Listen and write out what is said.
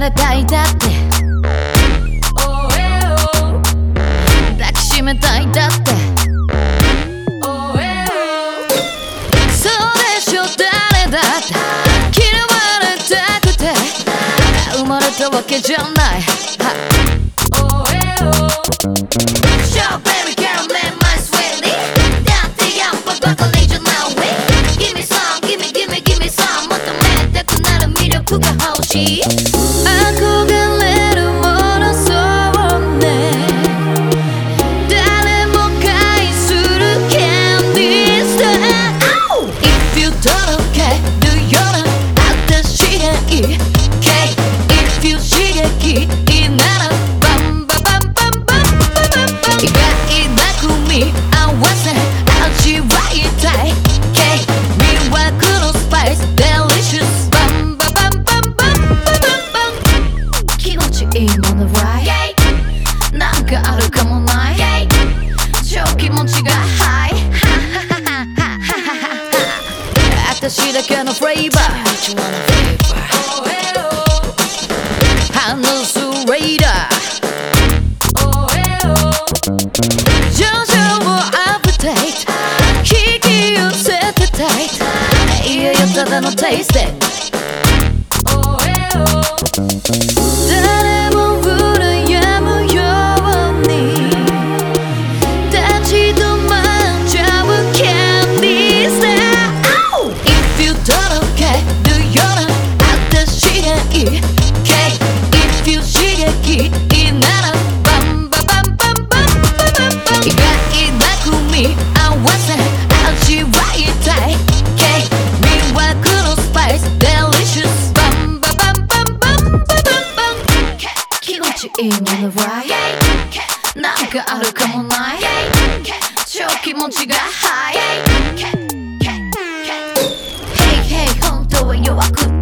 れたいだって。抱きしめたいだって。そうでしょ誰だって。嫌われたくて。生まれたわけじゃない。は。Show baby girl man my sweetie だってやっぱバカレじゃない Give me some give me give me give me some 求めたくなる魅力が欲しい憧れ私だけのフレーバーハンドスレーダー徐々をアップデート引き寄せてたいいやいやただのテイステ誰いい Okay If you 刺激いいならバンババンバンバンバンバン意外な組合わせ味わいたい K 魅惑のスパイス Delicious バンババンバンバンバンバンバン気持ちいいもの right なんかあるかもない超気持ちがハイ Hey hey 本当は弱くて。